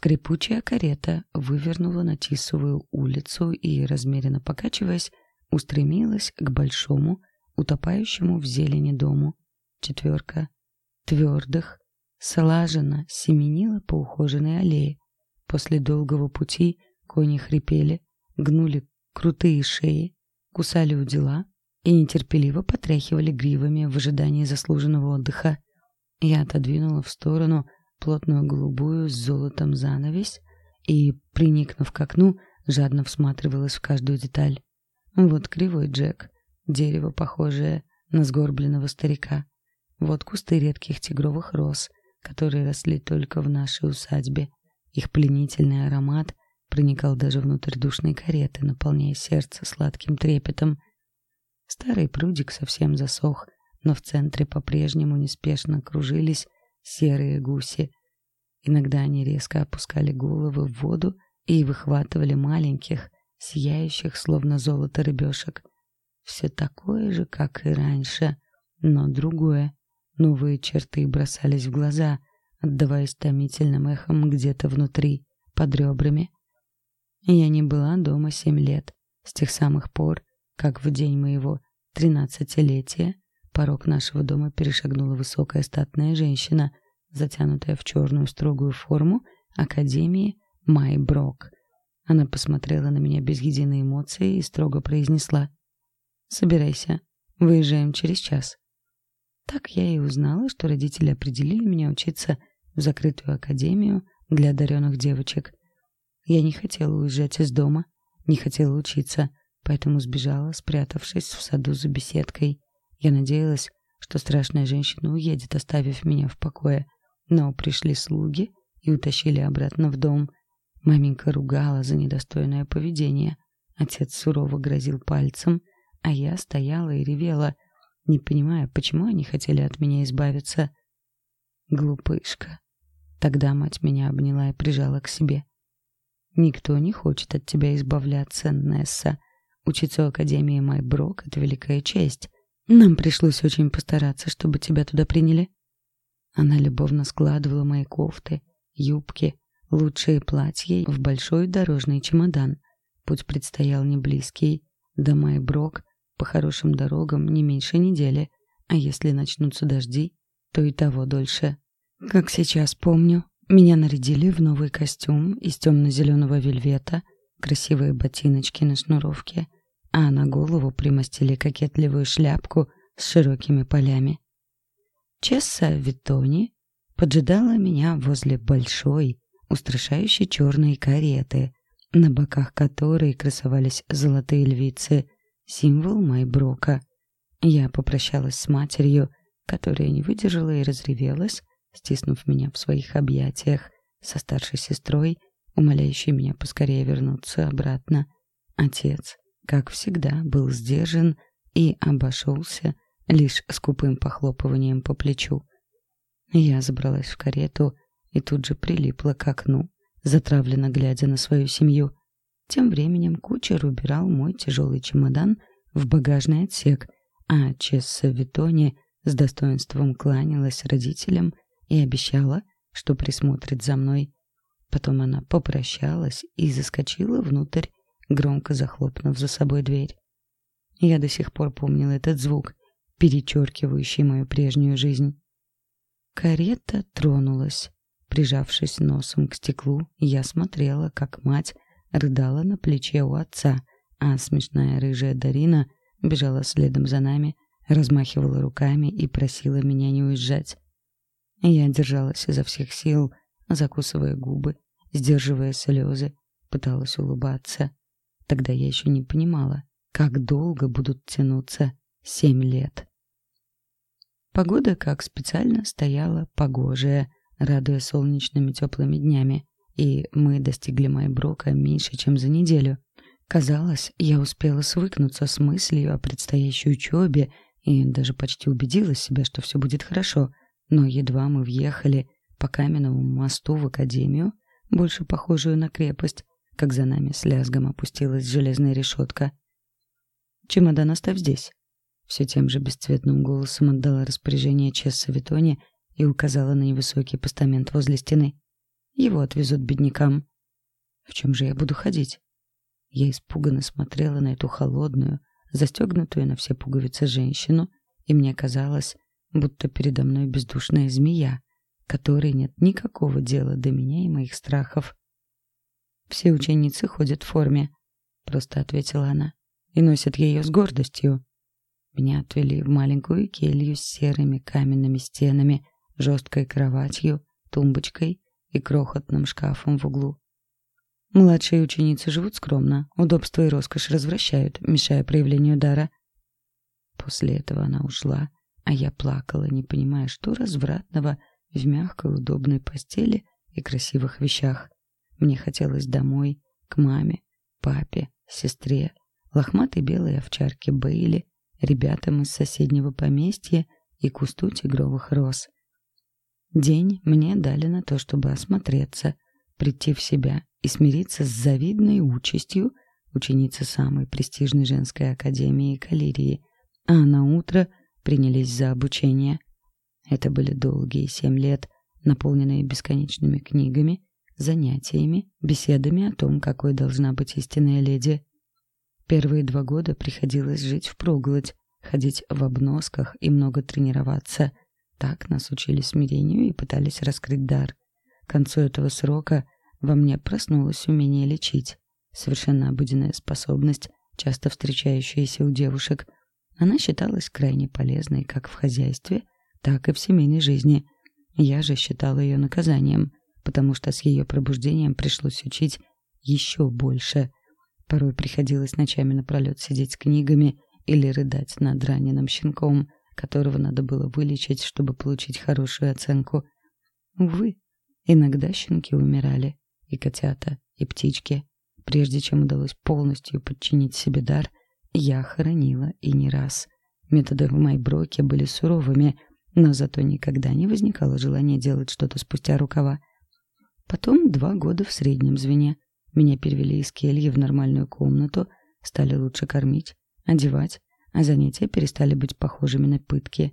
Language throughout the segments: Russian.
Крепучая карета вывернула на Тисовую улицу и, размеренно покачиваясь, устремилась к большому, утопающему в зелени дому. Четверка твердых, слаженно семенила по ухоженной аллее. После долгого пути кони хрипели, гнули крутые шеи, кусали у дела и нетерпеливо потряхивали гривами в ожидании заслуженного отдыха. Я отодвинула в сторону плотную голубую с золотом занавесь и, приникнув к окну, жадно всматривалась в каждую деталь. Вот кривой Джек, дерево, похожее на сгорбленного старика. Вот кусты редких тигровых роз, которые росли только в нашей усадьбе. Их пленительный аромат проникал даже внутрь душной кареты, наполняя сердце сладким трепетом. Старый прудик совсем засох, но в центре по-прежнему неспешно кружились серые гуси. Иногда они резко опускали головы в воду и выхватывали маленьких, сияющих, словно золото рыбешек. Все такое же, как и раньше, но другое. Новые черты бросались в глаза, отдаваясь томительным эхом где-то внутри, под ребрами. Я не была дома семь лет, с тех самых пор, как в день моего тринадцатилетия порог нашего дома перешагнула высокая статная женщина, затянутая в черную строгую форму Академии Майброк. Она посмотрела на меня без единой эмоции и строго произнесла «Собирайся, выезжаем через час». Так я и узнала, что родители определили меня учиться в закрытую академию для одаренных девочек. Я не хотела уезжать из дома, не хотела учиться, поэтому сбежала, спрятавшись в саду за беседкой. Я надеялась, что страшная женщина уедет, оставив меня в покое. Но пришли слуги и утащили обратно в дом. Маменька ругала за недостойное поведение. Отец сурово грозил пальцем, а я стояла и ревела, не понимая, почему они хотели от меня избавиться. Глупышка. Тогда мать меня обняла и прижала к себе. Никто не хочет от тебя избавляться, Несса. Учиться в Академии Майброк — это великая честь. Нам пришлось очень постараться, чтобы тебя туда приняли. Она любовно складывала мои кофты, юбки, лучшие платья в большой дорожный чемодан. Путь предстоял не близкий. До Майброк по хорошим дорогам не меньше недели, а если начнутся дожди, то и того дольше. Как сейчас помню, меня нарядили в новый костюм из темно-зеленого вельвета, красивые ботиночки на шнуровке, а на голову примостили кокетливую шляпку с широкими полями. Чесса Витони поджидала меня возле большой, устрашающей черной кареты, на боках которой красовались золотые львицы — символ Майброка. Я попрощалась с матерью, которая не выдержала и разревелась, стиснув меня в своих объятиях, со старшей сестрой, умоляющей меня поскорее вернуться обратно. Отец, как всегда, был сдержан и обошелся лишь скупым похлопыванием по плечу. Я забралась в карету и тут же прилипла к окну, затравленно глядя на свою семью. Тем временем кучер убирал мой тяжелый чемодан в багажный отсек, а Чесса Витони с достоинством кланялась родителям и обещала, что присмотрит за мной. Потом она попрощалась и заскочила внутрь, громко захлопнув за собой дверь. Я до сих пор помнил этот звук, перечеркивающий мою прежнюю жизнь. Карета тронулась. Прижавшись носом к стеклу, я смотрела, как мать рыдала на плече у отца, а смешная рыжая Дарина бежала следом за нами, размахивала руками и просила меня не уезжать. Я держалась изо всех сил, закусывая губы, сдерживая слезы, пыталась улыбаться. Тогда я еще не понимала, как долго будут тянуться семь лет. Погода, как специально, стояла погожая, радуя солнечными теплыми днями и мы достигли Майброка меньше, чем за неделю. Казалось, я успела свыкнуться с мыслью о предстоящей учебе и даже почти убедила себя, что все будет хорошо. Но едва мы въехали по каменному мосту в академию, больше похожую на крепость, как за нами с лязгом опустилась железная решетка. «Чемодан оставь здесь», — все тем же бесцветным голосом отдала распоряжение Чесса Витони и указала на невысокий постамент возле стены. Его отвезут беднякам. В чем же я буду ходить? Я испуганно смотрела на эту холодную, застегнутую на все пуговицы женщину, и мне казалось, будто передо мной бездушная змея, которой нет никакого дела до меня и моих страхов. «Все ученицы ходят в форме», — просто ответила она, — «и носят ее с гордостью». Меня отвели в маленькую келью с серыми каменными стенами, жесткой кроватью, тумбочкой и крохотным шкафом в углу. Младшие ученицы живут скромно, удобство и роскошь развращают, мешая проявлению дара. После этого она ушла, а я плакала, не понимая, что развратного в мягкой удобной постели и красивых вещах. Мне хотелось домой, к маме, папе, сестре, лохматой белой овчарке Бейли, ребятам из соседнего поместья и кусту тигровых роз. День мне дали на то, чтобы осмотреться, прийти в себя и смириться с завидной участью ученицы самой престижной женской академии Калирии, а на утро принялись за обучение. Это были долгие семь лет, наполненные бесконечными книгами, занятиями, беседами о том, какой должна быть истинная леди. Первые два года приходилось жить впроголодь, ходить в обносках и много тренироваться. Так нас учили смирению и пытались раскрыть дар. К концу этого срока во мне проснулось умение лечить. Совершенно обыденная способность, часто встречающаяся у девушек. Она считалась крайне полезной как в хозяйстве, так и в семейной жизни. Я же считала ее наказанием, потому что с ее пробуждением пришлось учить еще больше. Порой приходилось ночами напролет сидеть с книгами или рыдать над раненым щенком, которого надо было вылечить, чтобы получить хорошую оценку. Увы, иногда щенки умирали и котята, и птички. Прежде чем удалось полностью подчинить себе дар, я хоронила и не раз. Методы в Майброке были суровыми, но зато никогда не возникало желания делать что-то спустя рукава. Потом два года в среднем звене. Меня перевели из кельи в нормальную комнату, стали лучше кормить, одевать, а занятия перестали быть похожими на пытки.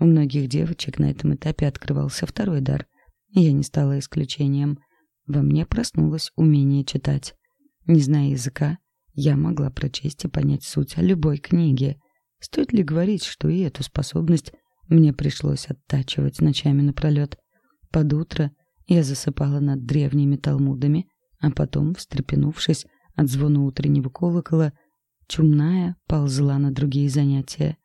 У многих девочек на этом этапе открывался второй дар. Я не стала исключением — во мне проснулось умение читать. Не зная языка, я могла прочесть и понять суть любой книги. Стоит ли говорить, что и эту способность мне пришлось оттачивать ночами напролет. Под утро я засыпала над древними талмудами, а потом, встрепенувшись от звона утреннего колокола, чумная ползла на другие занятия.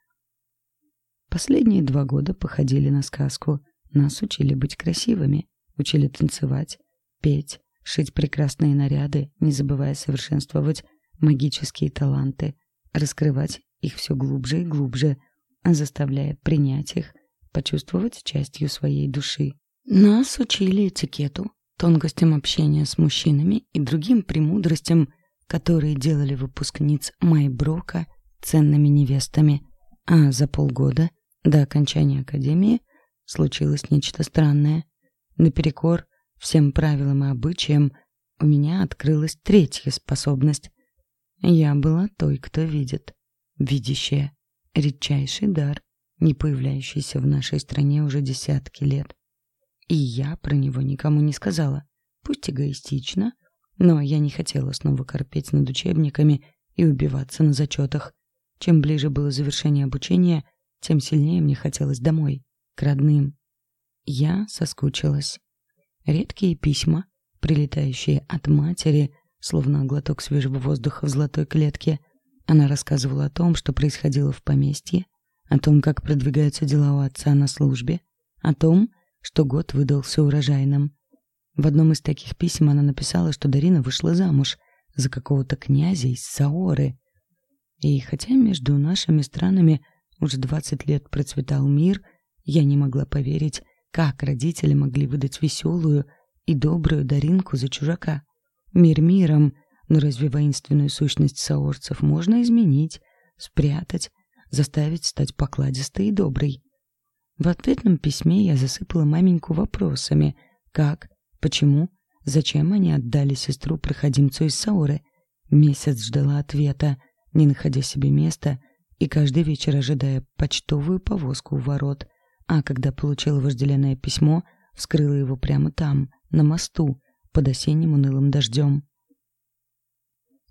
Последние два года походили на сказку. Нас учили быть красивыми, учили танцевать, петь, шить прекрасные наряды, не забывая совершенствовать магические таланты, раскрывать их все глубже и глубже, заставляя принять их, почувствовать частью своей души. Нас учили этикету, тонкостям общения с мужчинами и другим премудростям, которые делали выпускниц Майброка ценными невестами. А за полгода до окончания академии случилось нечто странное. Наперекор всем правилам и обычаям, у меня открылась третья способность. Я была той, кто видит. Видящая. Редчайший дар, не появляющийся в нашей стране уже десятки лет. И я про него никому не сказала. Пусть эгоистично, но я не хотела снова корпеть над учебниками и убиваться на зачетах. Чем ближе было завершение обучения, тем сильнее мне хотелось домой, к родным. Я соскучилась. Редкие письма, прилетающие от матери, словно глоток свежего воздуха в золотой клетке. Она рассказывала о том, что происходило в поместье, о том, как продвигаются дела у отца на службе, о том, что год выдался урожайным. В одном из таких писем она написала, что Дарина вышла замуж за какого-то князя из Саоры. И хотя между нашими странами уже двадцать лет процветал мир, я не могла поверить, как родители могли выдать веселую и добрую Даринку за чужака? Мир миром, но разве воинственную сущность саорцев можно изменить, спрятать, заставить стать покладистой и доброй? В ответном письме я засыпала маменьку вопросами, как, почему, зачем они отдали сестру проходимцу из Сауры. Месяц ждала ответа, не находя себе места, и каждый вечер ожидая почтовую повозку у ворот — а когда получила вожделенное письмо, вскрыла его прямо там, на мосту под осенним унылым дождем.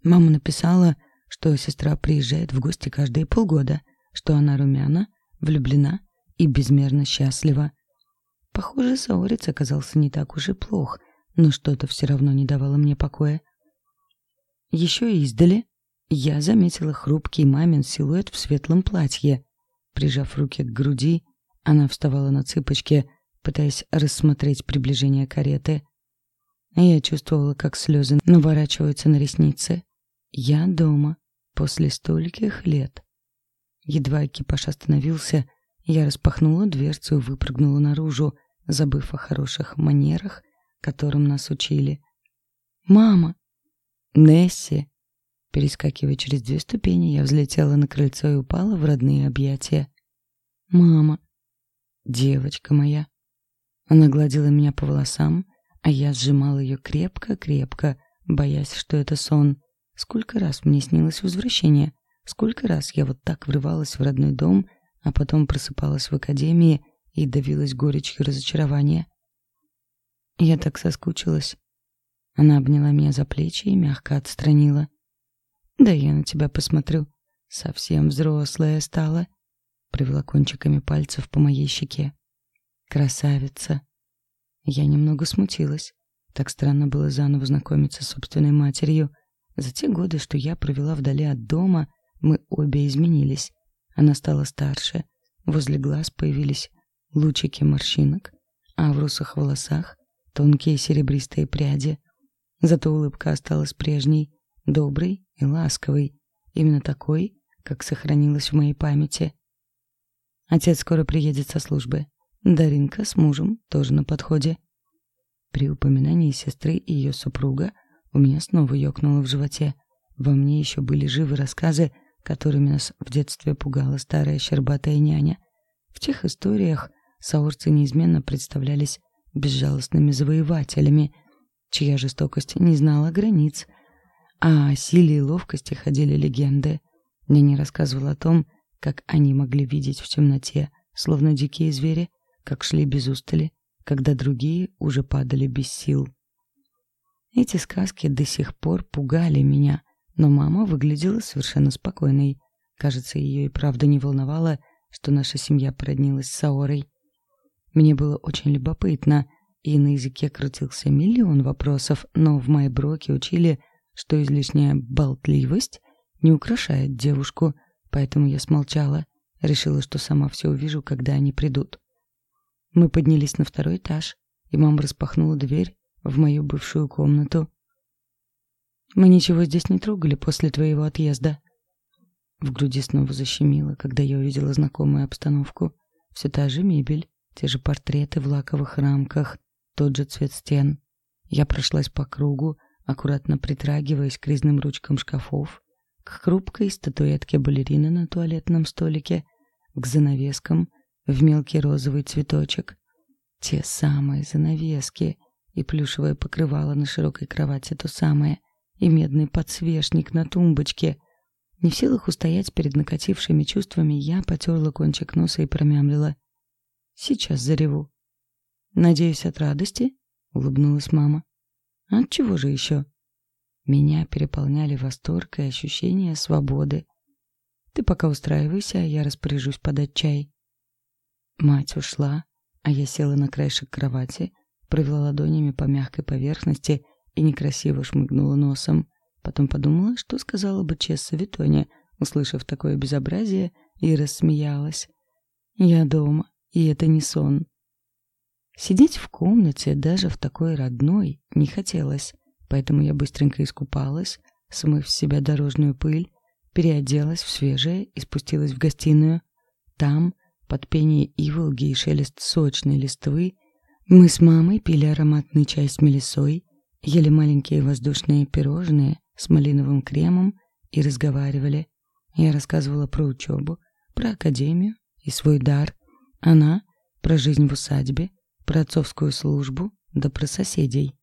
Мама написала, что сестра приезжает в гости каждые полгода, что она румяна, влюблена и безмерно счастлива. Похоже, Саорец оказался не так уж и плох, но что-то все равно не давало мне покоя. Еще издали я заметила хрупкий мамин силуэт в светлом платье. Прижав руки к груди, она вставала на цыпочки, пытаясь рассмотреть приближение кареты. Я чувствовала, как слезы наворачиваются на ресницы. Я дома, после стольких лет. Едва экипаж остановился, я распахнула дверцу и выпрыгнула наружу, забыв о хороших манерах, которым нас учили. «Мама!» «Несси!» Перескакивая через две ступени, я взлетела на крыльцо и упала в родные объятия. «Мама!» «Девочка моя!» Она гладила меня по волосам, а я сжимала ее крепко-крепко, боясь, что это сон. Сколько раз мне снилось возвращение, сколько раз я вот так врывалась в родной дом, а потом просыпалась в академии и давилась горечью разочарования. Я так соскучилась. Она обняла меня за плечи и мягко отстранила. «Да я на тебя посмотрю. Совсем взрослая стала», — привела кончиками пальцев по моей щеке. «Красавица!» Я немного смутилась. Так странно было заново знакомиться с собственной матерью. За те годы, что я провела вдали от дома, мы обе изменились. Она стала старше, возле глаз появились лучики морщинок, а в русых волосах тонкие серебристые пряди. Зато улыбка осталась прежней, доброй и ласковой, именно такой, как сохранилась в моей памяти. Отец скоро приедет со службы. Даринка с мужем тоже на подходе. При упоминании сестры и ее супруга у меня снова ёкнуло в животе. Во мне еще были живы рассказы, которыми нас в детстве пугала старая щербатая няня. В тех историях саурцы неизменно представлялись безжалостными завоевателями, чья жестокость не знала границ, а о силе и ловкости ходили легенды. Няня рассказывала о том, как они могли видеть в темноте, словно дикие звери, как шли без устали, когда другие уже падали без сил. Эти сказки до сих пор пугали меня, но мама выглядела совершенно спокойной. Кажется, ее и правда не волновало, что наша семья породнилась с Аорой. Мне было очень любопытно, и на языке крутился миллион вопросов, но в Майброке учили, что излишняя болтливость не украшает девушку, поэтому я смолчала, решила, что сама все увижу, когда они придут. Мы поднялись на второй этаж, и мама распахнула дверь в мою бывшую комнату. «Мы ничего здесь не трогали после твоего отъезда». В груди снова защемило, когда я увидела знакомую обстановку. Все та же мебель, те же портреты в лаковых рамках, тот же цвет стен. Я прошлась по кругу, аккуратно притрагиваясь к резным ручкам шкафов, к хрупкой статуэтке балерины на туалетном столике, к занавескам, в мелкий розовый цветочек. Те самые занавески и плюшевое покрывало на широкой кровати то самое, и медный подсвечник на тумбочке. Не в силах устоять перед накатившими чувствами, я потерла кончик носа и промямлила. «Сейчас зареву». «Надеюсь, от радости?» — улыбнулась мама. «От чего же еще?» Меня переполняли восторг и ощущение свободы. «Ты пока устраивайся, а я распоряжусь подать чай». Мать ушла, а я села на краешек кровати, провела ладонями по мягкой поверхности и некрасиво шмыгнула носом. Потом подумала, что сказала бы Чесса Витоне, услышав такое безобразие, и рассмеялась. Я дома, и это не сон. Сидеть в комнате, даже в такой родной, не хотелось, поэтому я быстренько искупалась, смыв с себя дорожную пыль, переоделась в свежее и спустилась в гостиную. Там под пение иволги и шелест сочной листвы мы с мамой пили ароматный чай с мелисой, ели маленькие воздушные пирожные с малиновым кремом и разговаривали. Я рассказывала про учебу, про академию и свой дар. Она про жизнь в усадьбе, про отцовскую службу, да про соседей.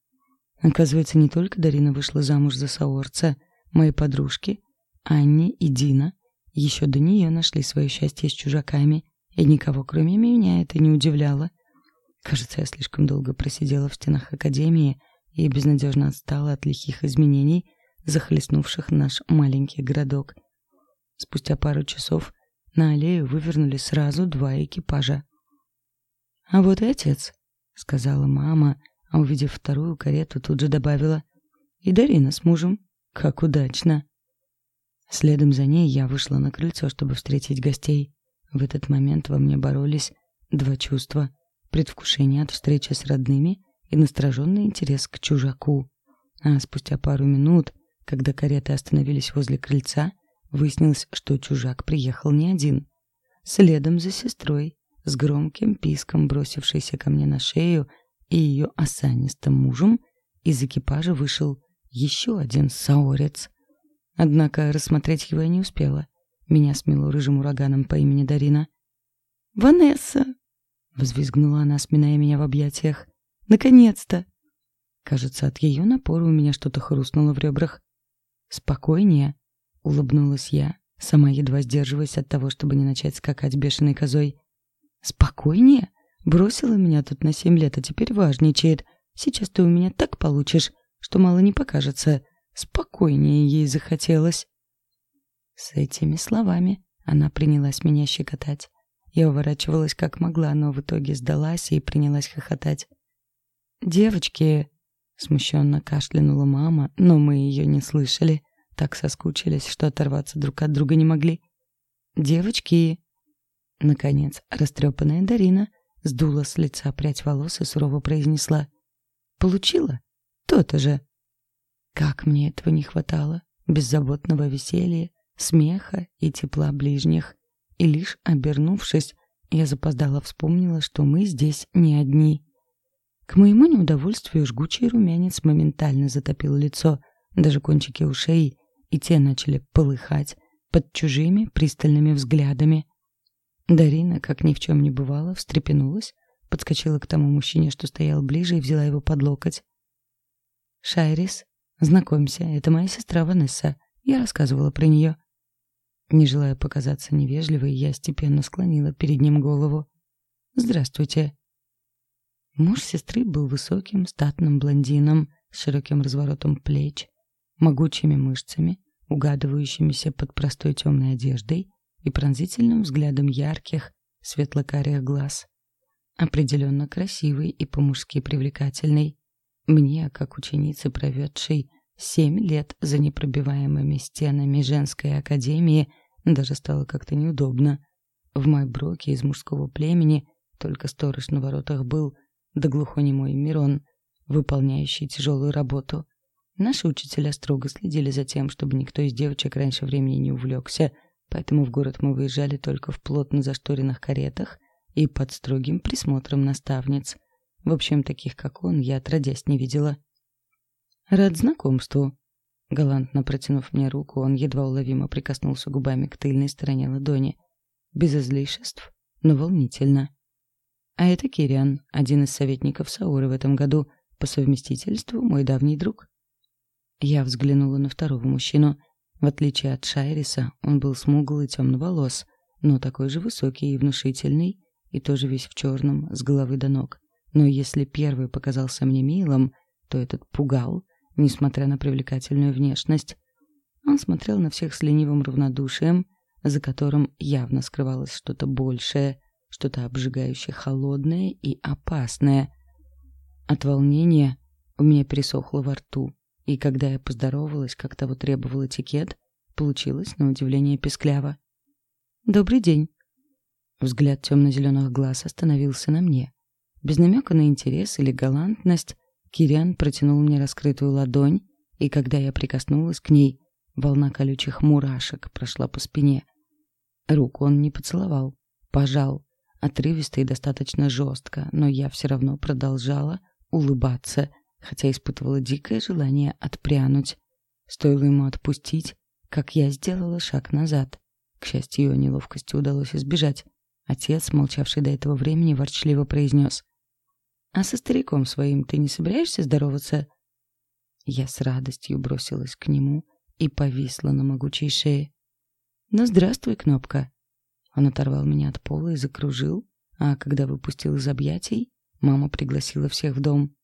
Оказывается, не только Дарина вышла замуж за Саорца, мои подружки, Анни и Дина, еще до нее нашли свое счастье с чужаками – и никого, кроме меня, это не удивляло. Кажется, я слишком долго просидела в стенах академии и безнадежно отстала от лихих изменений, захлестнувших наш маленький городок. Спустя пару часов на аллею вывернули сразу два экипажа. «А вот и отец», — сказала мама, а увидев вторую карету, тут же добавила. «И Дарина с мужем. Как удачно!» Следом за ней я вышла на крыльцо, чтобы встретить гостей. В этот момент во мне боролись два чувства — предвкушение от встречи с родными и настороженный интерес к чужаку. А спустя пару минут, когда кареты остановились возле крыльца, выяснилось, что чужак приехал не один. Следом за сестрой, с громким писком бросившейся ко мне на шею и ее осанистым мужем, из экипажа вышел еще один саорец. Однако рассмотреть его я не успела. Меня смело рыжим ураганом по имени Дарина. «Ванесса!» — взвизгнула она, сминая меня в объятиях. «Наконец-то!» Кажется, от ее напора у меня что-то хрустнуло в ребрах. «Спокойнее!» — улыбнулась я, сама едва сдерживаясь от того, чтобы не начать скакать бешеной козой. «Спокойнее?» Бросила меня тут на семь лет, а теперь важничает. Сейчас ты у меня так получишь, что мало не покажется. Спокойнее ей захотелось. С этими словами она принялась меня щекотать. Я уворачивалась как могла, но в итоге сдалась и принялась хохотать. «Девочки!» — смущенно кашлянула мама, но мы ее не слышали. Так соскучились, что оторваться друг от друга не могли. «Девочки!» Наконец, растрепанная Дарина сдула с лица прядь волос и сурово произнесла. «Получила? То-то же!» Как мне этого не хватало! Беззаботного веселья, смеха и тепла ближних. И лишь обернувшись, я запоздала вспомнила, что мы здесь не одни. К моему неудовольствию жгучий румянец моментально затопил лицо, даже кончики ушей, и те начали полыхать под чужими пристальными взглядами. Дарина, как ни в чем не бывало, встрепенулась, подскочила к тому мужчине, что стоял ближе, и взяла его под локоть. «Шайрис, знакомься, это моя сестра Ванесса. Я рассказывала про нее». Не желая показаться невежливой, я степенно склонила перед ним голову. «Здравствуйте». Муж сестры был высоким, статным блондином с широким разворотом плеч, могучими мышцами, угадывающимися под простой темной одеждой и пронзительным взглядом ярких, светло-карих глаз. Определенно красивый и по-мужски привлекательный. Мне, как ученице, проведшей семь лет за непробиваемыми стенами женской академии, даже стало как-то неудобно. В Майброке из мужского племени только сторож на воротах был, да глухонемой Мирон, выполняющий тяжелую работу. Наши учителя строго следили за тем, чтобы никто из девочек раньше времени не увлекся — поэтому в город мы выезжали только в плотно зашторенных каретах и под строгим присмотром наставниц. В общем, таких, как он, я отродясь не видела. «Рад знакомству». Галантно протянув мне руку, он едва уловимо прикоснулся губами к тыльной стороне ладони. Без излишеств, но волнительно. А это Кириан, один из советников Сауры в этом году, по совместительству мой давний друг. Я взглянула на второго мужчину — в отличие от Шайриса, он был смуглый темноволос, но такой же высокий и внушительный, и тоже весь в черном, с головы до ног. Но если первый показался мне милым, то этот пугал, несмотря на привлекательную внешность. Он смотрел на всех с ленивым равнодушием, за которым явно скрывалось что-то большее, что-то обжигающе холодное и опасное. От волнения у меня пересохло во рту, и когда я поздоровалась, как того требовал этикет, получилось на удивление пескляво. «Добрый день». Взгляд темно-зеленых глаз остановился на мне. Без намека на интерес или галантность Кириан протянул мне раскрытую ладонь, и когда я прикоснулась к ней, волна колючих мурашек прошла по спине. Руку он не поцеловал, пожал, отрывисто и достаточно жестко, но я все равно продолжала улыбаться — хотя испытывала дикое желание отпрянуть. Стоило ему отпустить, как я сделала шаг назад. К счастью, ее неловкости удалось избежать. Отец, молчавший до этого времени, ворчливо произнес. «А со стариком своим ты не собираешься здороваться?» Я с радостью бросилась к нему и повисла на могучей шее. «Ну, здравствуй, Кнопка!» Он оторвал меня от пола и закружил, а когда выпустил из объятий, Мама пригласила всех в дом.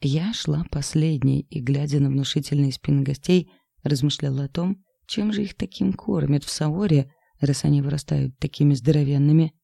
Я шла последней и, глядя на внушительные спины гостей, размышляла о том, чем же их таким кормят в Саоре, раз они вырастают такими здоровенными.